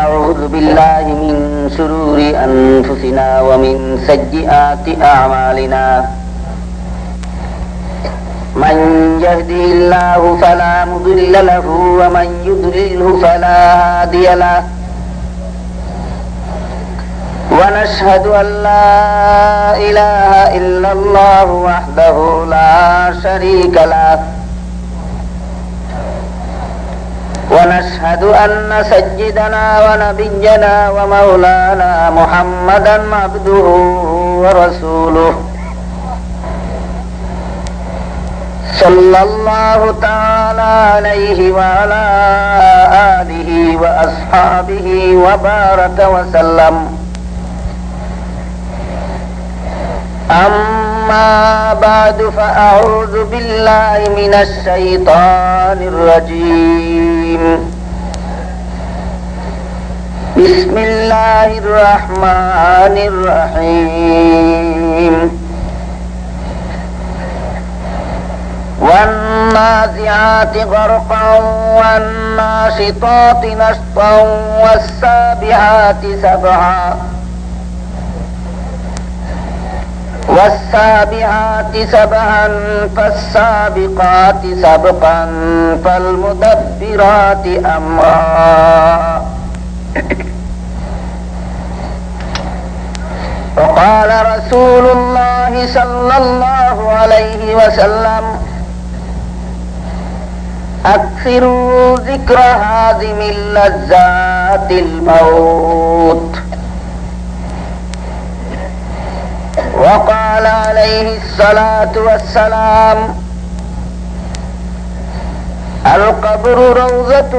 أعوذ بالله من شرور أنفسنا ومن سيئات أعمالنا. من يهده الله فلا مضل له ومن يضلله فلا هادي له. ونشهد أن لا إله إلا الله وحده لا شريك له. ونشهد أن سيدنا ونبينا ومولانا محمدا عبده ورسوله. صلى الله تعالى عليه وعلى آله وأصحابه وبارك وسلم. أما بعد فأعوذ بالله من الشيطان الرجيم. بسم الله الرحمن الرحيم. والنازعات غرقا والناشطات نشطا والسابحات سبعا والسابعات سبعا فالسابقات سبقا فالمدبرات أمرا. وقال رسول الله صلى الله عليه وسلم أكثروا ذكر هادم اللذات الموت. وقال عليه الصلاة والسلام القبر روضة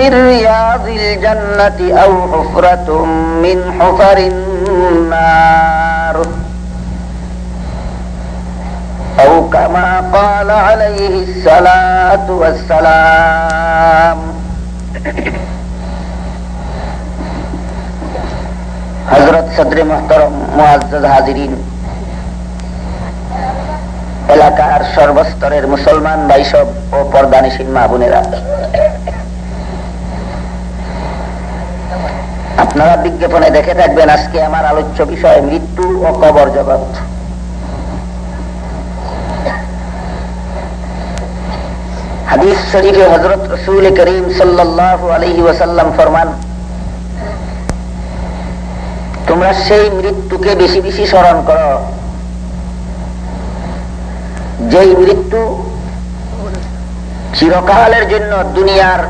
من رياض الجنة أو حفرة من حفر النار. أو كما قال عليه الصلاة والسلام. حضرت صدر محترم معزز حاضرين এলাকার সর্বস্তরের মুসলমান বাইসব ও পর্দানিসীন মা বোনেরা। আপনারা বিজ্ঞাপনে দেখে থাকবেন আজকে আমার আলোচ্য বিষয়, মৃত্যু ও কবর জগৎ। হাদিস শরীফে হজরত রসুল করিম সাল্লাল্লাহু ফরমান, তোমরা সেই মৃত্যুকে বেশি বেশি স্মরণ করো যেই মৃত্যু চিরকালের জন্য দুনিয়ার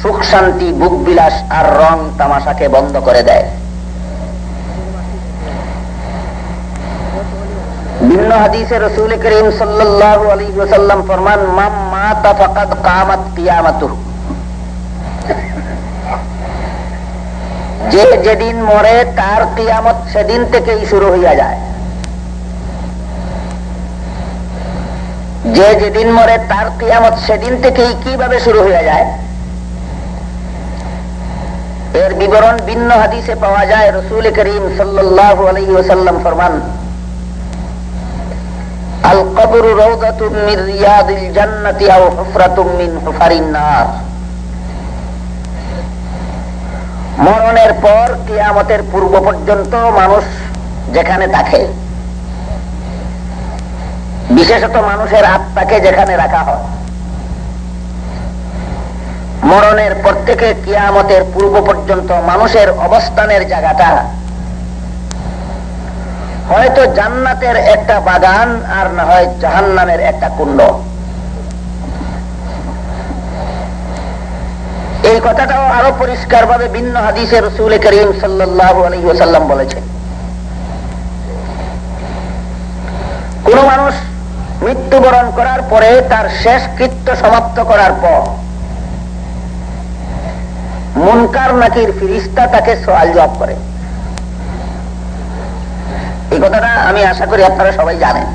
সুখ শান্তি, বুক বিলাস আর রং তামাশাকে বন্ধ করে দেয়। ভিন্ন হাদিসে রসুল করিম সাল্লাল্লাহু আলাইহি ওয়াসাল্লাম ফরমান, মাম মাতা ফাকাদ কামাত কিয়ামাতুহু। যে যেদিন মরে, তার কিয়ামত সেদিন থেকেই শুরু হইয়া যায়। যে যেদিন মরে তার কিয়ামত সেদিন থেকেই কীভাবে শুরু হইয়া যায়? এর বিবরণ ভিন্ন হাদিসে পাওয়া যায়। রসুল করিম ওয়াসাল্লাম ফরমান মিন মিন মরণের পর কিয়ামতের পূর্ব পর্যন্ত মানুষ যেখানে থাকে বিশেষত মানুষের আত্মাকে যেখানে রাখা হয়। মরণের পর থেকে কিয়ামতের পূর্ব পর্যন্ত মানুষের অবস্থানের জায়গাটা। হয়তো জান্নাতের একটা বাগান আর না হয় জাহান্নামের একটা কুণ্ড। এই কথাটাও আরও পরিষ্কার ভাবে ভিন্ন হাদিসে রসুল করিম সাল্লাম বলেছেন। কোন মানুষ মৃত্যুবরণ করার পরে তার শেষ কৃত্য সমাপ্ত করার পর। মুনকার নাকির ফিরিস্তা তাকে সোয়াল জবাব করে। এই কথাটা আমি আশা করি আপনারা সবাই জানেন।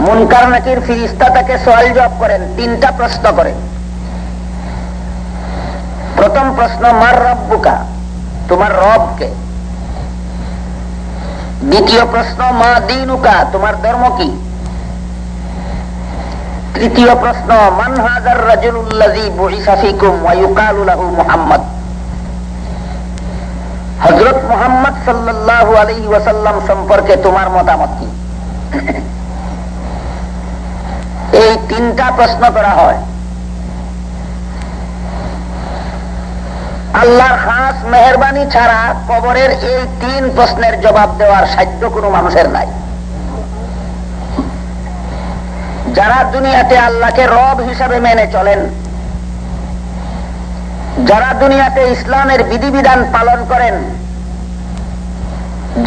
মুনকার নাকির ফিরিস্তা তাকে সোয়াল জবাব করেন, তিনটা প্রশ্ন করেন। প্রথম প্রশ্ন, মার রব্বুকা? তোমার রবকে? দ্বিতীয় প্রশ্ন মা দিনুকা তোমার ধর্ম কি? তৃতীয় প্রশ্ন মান হাজার রাজুল্লাজি বহিসাফিকুম ওয়ায়ুকালুলাহু মুহাম্মদ। হজরত মোহাম্মদ সাল্লাল্লাহু আলাইহি ওয়াসাল্লাম সম্পর্কে তোমার মতামত কি? এই তিনটা প্রশ্ন করা হয়। আল্লাহর খাস মেহরবানি ছাড়া কবরের এই তিন প্রশ্নের জবাব দেওয়ার সাধ্য কোনো মানুষের নাই। যারা দুনিয়াতে আল্লাহকে রব হিসাবে মেনে চলেন, যারা দুনিয়াতে ইসলামের বিধিবিধান পালন করেন,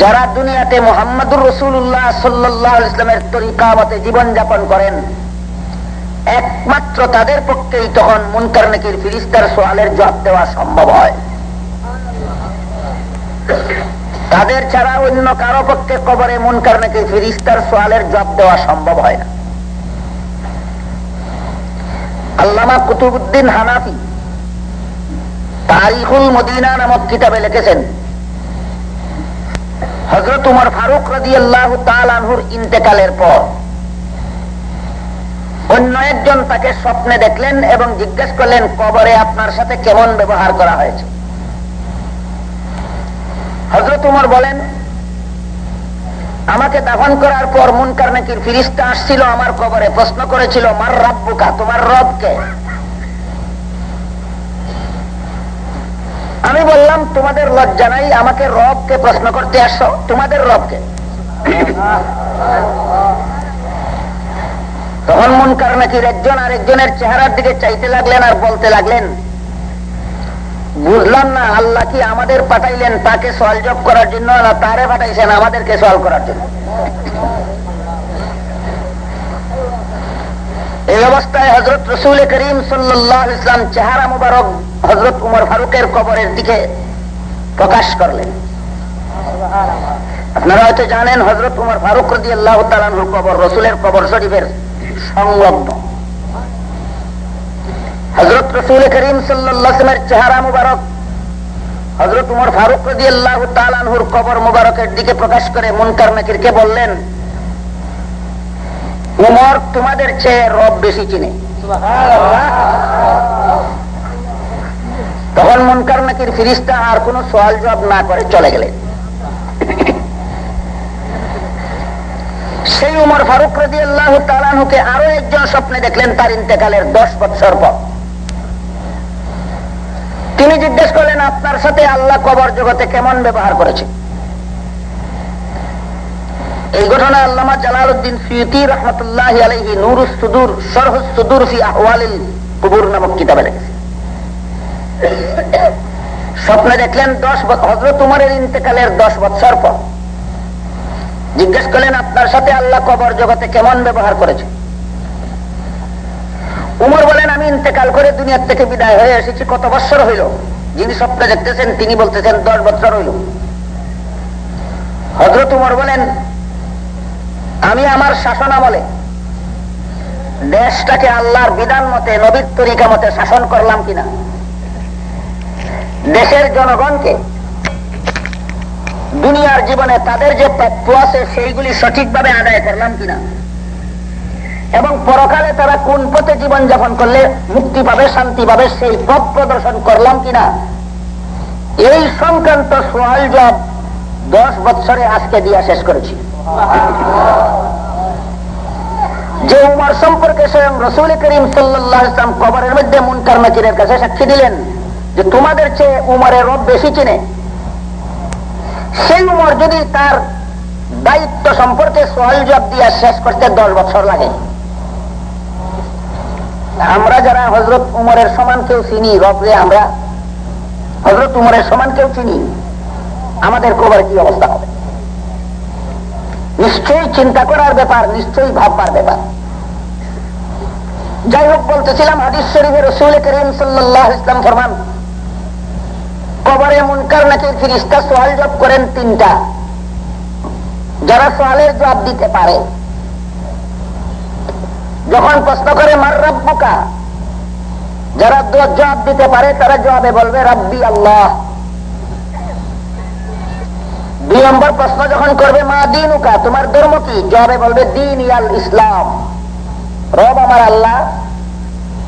যারা দুনিয়াতে মোহাম্মদুর রসুল্লাহ সাল্লাহ ইসলামের তরিকা মতে জীবনযাপন করেন একমাত্র তাদের পক্ষেই তখন মুনকার নাকির ফিরিস্তার সোয়ালের জবাব দেওয়া সম্ভব হয়। তাদের ছাড়া অন্য কারও পক্ষে কবরে মুনকার নাকির ফিরিস্তার সোয়ালের জবাব দেওয়া সম্ভব হয় না। আল্লামা কুতুবুদ্দিন হানাফি তারিখুল মদিনা নামক কিতাবে লিখেছেন হজরত উমর ফারুক রাজি আল্লাহ তালহুর ইন্তেকালের পর অন্য একজন তাকে স্বপ্নে দেখলেন এবং জিজ্ঞেস করলেন, কবরে আপনার সাথে কেমন ব্যবহার করা হয়েছে? হজরত উমর বলেন, আমাকে দাফন করার পর মুনকার নাকির ফিরিস্তা আসছিল আমার কবরে, প্রশ্ন করেছিল, মার রাব্বুকা, তোমার রবকে আমি বললাম, তোমাদের লজ্জা নাই, আমাকে রবকে প্রশ্ন করতে আসো, তোমাদের রবকে তখন মন নাকির একজন আর একজনের চেহারার দিকে চাইতে লাগলেন আর বলতে লাগলেন, বুঝলাম না, আল্লাহ কি আমাদের পাঠাইলেন তাকে সল জব করার জন্য না তারে পাঠাইছেন আমাদেরকে সল করার জন্য? এই অবস্থায় হজরত রসুল করিম সাল্লাহ ইসলাম চেহারা মুবারক হজরত উমর ফারুকের কবরের দিকে প্রকাশ করলেন। আপনারা হয়তো জানেন হজরত উমর ফারুক রদি আল্লাহ তালানুর কবর, রসুলের কবর শরীফের সংলগ্ন হজরত রসুল করিম সাল্লামের চেহারা মুবারক হজরত উমর ফারুক রদি আল্লাহ তালানহুর কবর মুবারকের দিকে প্রকাশ করে নাকিরকে বললেন, উমর, তোমাদের চেয়ে রব বেশি চিনে। তখন মনকার নাকির ফিরিস্তা আর কোন সোয়াল জবাব না করে চলে গেলেন সেই আরও একজন স্বপ্নে দেখলেন তার ইন্তেকালের দশ বছর পর। তিনি জিজ্ঞেস করলেন, আপনার সাথে আল্লাহ কবর জগতে কেমন ব্যবহার করেছে? এই ঘটনা আল্লামা জালাল উদ্দিন রহমতুল্লাহ আলহি সুদুর কুবুর নামক কিতাবে স্বপ্নে দেখলেন দশ হজরত উমরের ইন্তেকালের দশ বছর পর। জিজ্ঞেস করলেন, আপনার সাথে আল্লাহ কবর জগতে কেমন ব্যবহার করেছে? উমর বলেন, আমি ইন্তেকাল করে দুনিয়ার থেকে বিদায় হয়ে এসেছি, কত বছর হইল? যিনি স্বপ্নে দেখতেছেন, তিনি বলতেছেন, দশ বছর হইল। হজরত উমর বলেন, আমি আমার শাসন আমলে দেশটাকে আল্লাহর বিধান মতে, নবীর তরিকা মতে শাসন করলাম কিনা? দেশের জনগণকে দুনিয়ার জীবনে তাদের যে প্রাপ্য আছে, সেইগুলি সঠিকভাবে আদায় করলাম কিনা? এবং পরকালে তারা কোন পথে জীবন যাপন করলে মুক্তি পাবে, শান্তি পাবে, সেই পথ প্রদর্শন করলাম কিনা? এই সংক্রান্ত সোয়াল জব দশ বৎসরে আজকে দিয়া শেষ করেছি। যে উমার সম্পর্কে স্বয়ং রসুল করিম সাল্লাম কবরের মধ্যে মুনকার নাকিরের কাছে সাক্ষী দিলেন যে তোমাদের চেয়ে উমারের রব বেশি চিনে। সেই উমর যদি তার দায়িত্ব সম্পর্কে সোয়াল জব দিয়া শেষ করতে দশ বছর লাগে। আমরা যারা হজরত উমরের সমান কেউ চিনি, রবরে আমরা হজরত উমরের সমান কেউ চিনি, আমাদের কবর কি অবস্থা হবে? নিশ্চয়ই চিন্তা করার ব্যাপার, নিশ্চয়ই ভাববার ব্যাপার। যাই হোক, বলতেছিলাম, হাদিস শরীফের রসুল করিম সাল্লাহ ইসলাম ফরমান কবরে মুনকার নাকি ফিরিস্তা সোয়াল জব করেন তিনটা? যারা সোয়ালের জবাব দিতে পারে। যখন প্রশ্ন করে, মার রব্বুকা? যারা জবাব দিতে পারে, তারা জবাবে বলবে, রাব্বি আল্লাহ। দুই নম্বর প্রশ্ন যখন করবে, মা দিন উকা তোমার ধর্ম কি? জবাবে বলবে, দিন ইয়াল ইসলাম। রব আমার আল্লাহ,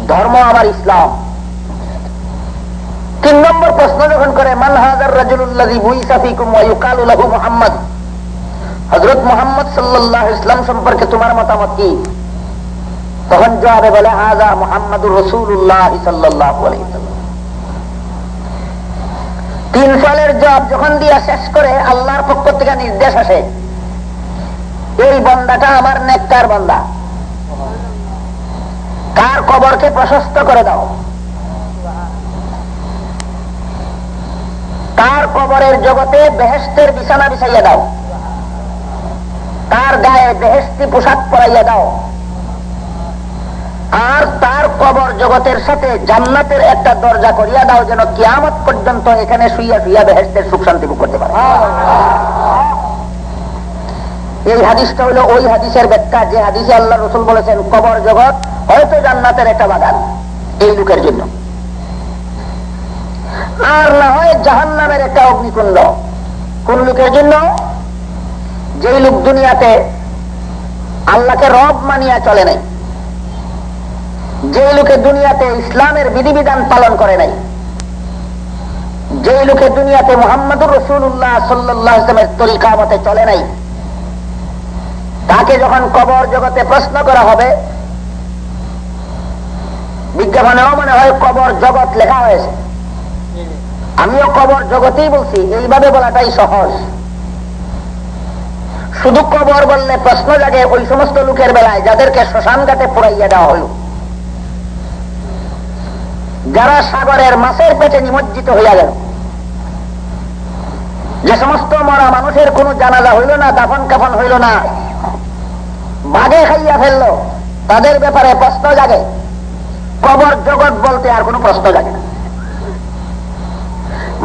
ধর্ম আমার ইসলাম। তিন নম্বর প্রশ্ন যখন করে ইসলাম সম্পর্কে তোমার মতামত কি? তখন জবাবে বলে তিন সালের জব যখন দিয়া শেষ করে, আল্লাহর পক্ষ থেকে নির্দেশ আসে, এই বন্দাটা আমার নেককার বন্দা। কার কবরকে প্রশস্ত করে দাও। তার কবরের জগতে বেহেস্তের বিছানা বিছাইয়া দাও। তার গায়ে বেহেস্তি পোশাক পরাইয়া দাও। আর তার কবর জগতের সাথে জান্নাতের একটা দরজা করিয়া দাও যেন কিয়ামত পর্যন্ত এখানে শুইয়া শুইয়া বেহেস্তের সুখ শান্তি করতে পারে। এই হাদিসটা হলো ওই হাদিসের ব্যাখ্যা, যে হাদিসে আল্লাহ রসুল বলেছেন, কবর জগৎ হয়তো জান্নাতের একটা বাগান এই লোকের জন্য। আর না হয় জাহান নামের একটা অগ্নিকুণ্ড। কোন লোকের জন্য? যেই লোক দুনিয়াতে আল্লাহকে রব মানিয়া চলে নাই যে লোকে দুনিয়াতে ইসলামের বিধিবিধান পালন করে নাই যে লোকে দুনিয়াতে মোহাম্মদুর রসুল্লাহ সাল্লামের তরিকা মতে চলে নাই, তাকে যখন কবর জগতে প্রশ্ন করা হবে, বিজ্ঞাপনেও মনে হয় কবর জগৎ লেখা হয়েছে। আমিও কবর জগতেই বলছি, এইভাবে বলাটাই সহজ। শুধু কবর বললে প্রশ্ন জাগে ওই সমস্ত লোকের বেলায়, যাদেরকে শ্মশান ঘাটে পুরাইয়া দেওয়া হলো। যারা সাগরের মাছের পেটে নিমজ্জিত হইয়া গেল। যে সমস্ত মরা মানুষের কোন জানাজা হইল না, দাফন কাফন হইল না, বাঘে খাইয়া ফেলল, তাদের ব্যাপারে প্রশ্ন জাগে। কবর জগৎ বলতে আর কোন প্রশ্ন জাগে না।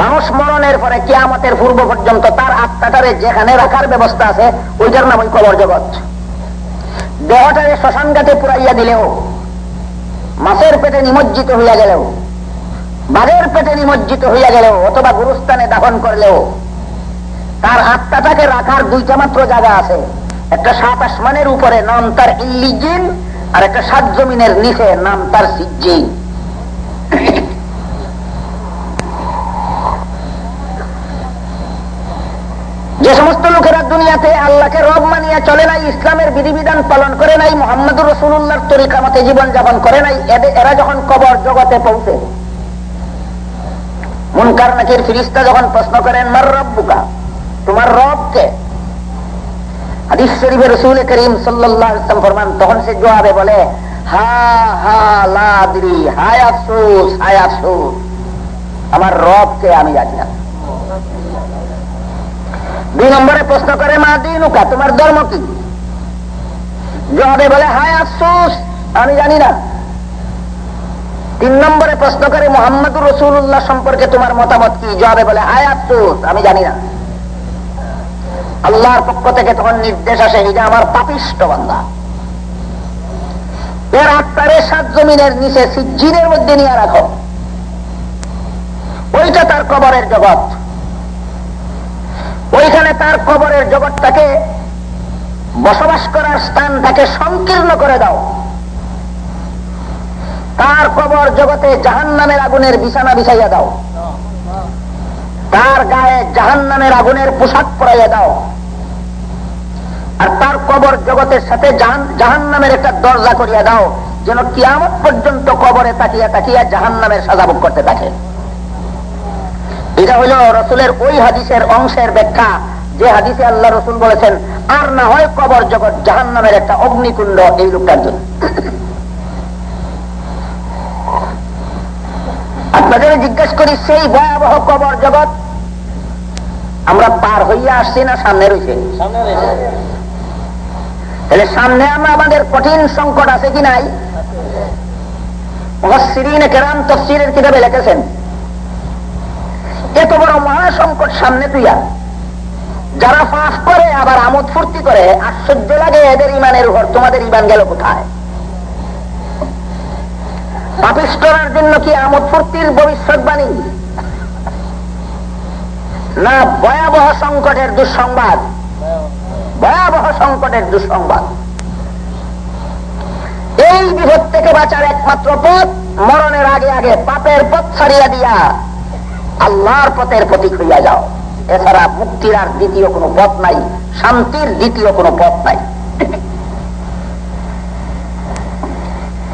মানুষ মরণের পরে কিয়ামতের পূর্ব পর্যন্ত তার আত্মাটারে যেখানে রাখার ব্যবস্থা আছে, ওইটার নাম ওই কবর জগৎ। দেহটারে শ্মশান ঘাটে পুরাইয়া দিলেও, মাছের পেটে নিমজ্জিত হইয়া গেলেও, বাঘের পেটে নিমজ্জিত হইয়া গেলেও, অথবা গুরুস্থানে দাফন করলেও, তার আত্মাটাকে রাখার দুইটা মাত্র জায়গা আছে। একটা সাত আসমানের উপরে নাম তার ইল্লিজিন, আর একটা সাত জমিনের নিচে নাম তার সিজ্জিন যে সমস্ত লোকেরা দুনিয়াতে আল্লাহকে রব মানিয়া চলে নাই, ইসলামের বিধিবিধান পালন করে নাই, মোহাম্মদুর রসুল্লাহর তরিকা মতে জীবন যাপন করে নাই এরা যখন কবর জগতে পৌঁছে। মুনকার নাকির ফিরিস্তা যখন প্রশ্ন করেন, মার রব্বুকা? তোমার রবকে হাদিস শরীফে রসুল করিম সাল্লাম ফরমান, তখন সে জবাবে বলে, হা হা লাদ্রি হায় আফসোস হায় আফসোস, আমার রবকে আমি জানি না। দুই নম্বরে প্রশ্ন করে, মা দিনুকা, তোমার ধর্ম কি? জবাবে বলে, হায় আফসোস, আমি জানি না। তিন নম্বরে প্রশ্ন করে, মোহাম্মদুর রসুল্লাহ সম্পর্কে তোমার মতামত কি? জবাবে বলে, হায় আফসোস, আমি জানি না। আল্লাহর পক্ষ থেকে তখন নির্দেশ আসে, এটা আমার পাপিষ্ট বান্দা। এর আত্মারে সাত জমিনের নিচে সিজিনের মধ্যে নিয়ে রাখো। ওইটা তার কবরের জগৎ। ওইখানে তার কবরের জগৎটাকে বসবাস করার স্থানটাকে সংকীর্ণ করে দাও। তার কবর জগতে জাহান নামের আগুনের বিছানা বিছাইয়া দাও। তার গায়ে জাহান নামের আগুনের পোশাক পরাইয়া দাও। আর তার কবর জগতের সাথে জাহান নামের একটা দরজা করিয়া দাও, যেন কিয়ামত পর্যন্ত কবরে তাকিয়া তাকিয়া জাহান নামের সাজাবক করতে থাকে। এটা হইল রসুলের ওই হাদিসের অংশের ব্যাখ্যা যে হাদিসে আল্লাহ রসুল বলেছেন আর না হয় কবর জগৎ জাহান নামের একটা অগ্নিকুণ্ড এই লোকটার জন্য। আপনাদের জিজ্ঞেস করি সেই ভয়াবহ কবর জগৎ আমরা পার হইয়া আসছি না সামনে রয়েছে? তাহলে সামনে আমরা আমাদের কঠিন সংকট আছে কি নাই? কেরাম তফসিরের কিতাবে লিখেছেন এত বড় মহা সংকট সামনে তুইয়া। যারা পাস করে, আবার আমোদ ফুর্তি করে, আশ্চর্য লাগে এদের ইমানের উপর। তোমাদের ইমান গেল কোথায়? জন্য কি আমোদ ফুর্তির ভবিষ্যৎবাণী না, ভয়াবহ সংকটের দুঃসংবাদ। ভয়াবহ সংকটের দুঃসংবাদ। এই বিপদ থেকে বাঁচার একমাত্র পথ, মরণের আগে আগে পাপের পথ ছাড়িয়া দিয়া আল্লাহর পথের প্রতীক হইয়া যাও। এছাড়া মুক্তির আর দ্বিতীয় কোনো পথ নাই, শান্তির দ্বিতীয় কোনো পথ নাই।